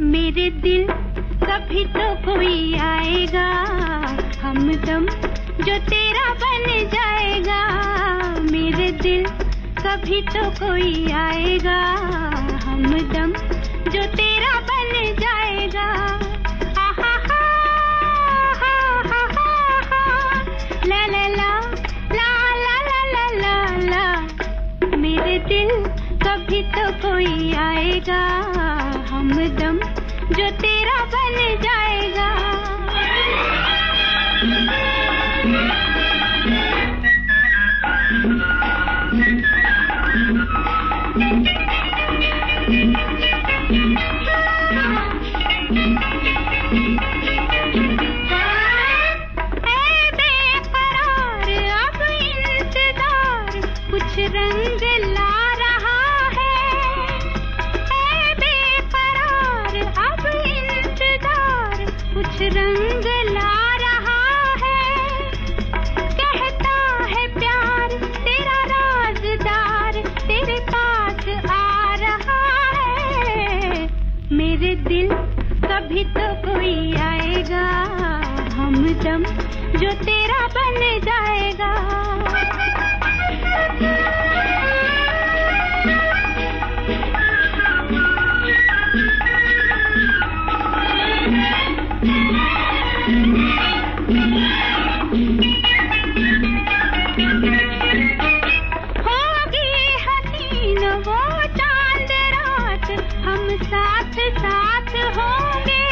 मेरे दिल कभी तो कोई आएगा। हमदम जो तेरा बन जाएगा। मेरे दिल कभी तो कोई आएगा हमदम जो तेरा बन जाएगा। मेरे कभी तो कोई आएगा हमदम जो तेरा बन जाएगा तो कोई आएगा हम दम जो तेरा बन जाएगा वो चाँद रात, हम साथ साथ होंगे।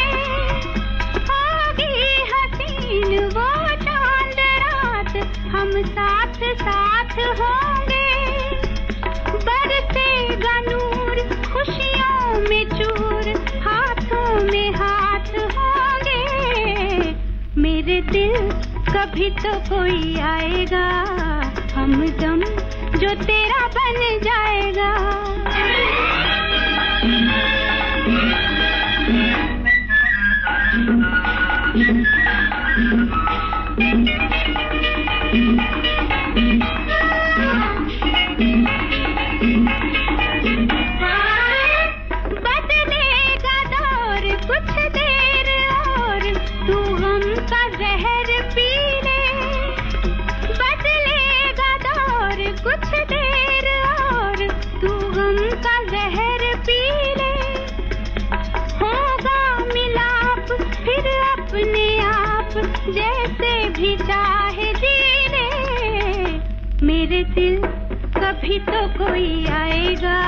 होगी हसीन वो चाँद रात, हम साथ साथ होंगे। बरसेगा नूर खुशियों में चूर, हाथों में हाथ होंगे। मेरे दिल कभी तो कोई आएगा। जो तेरा बन जाएगा। कुछ देर और तू गम का जहर पी ले। होगा मिलाप फिर अपने आप, जैसे भी चाहे जी मेरे दिल कभी तो कोई आएगा।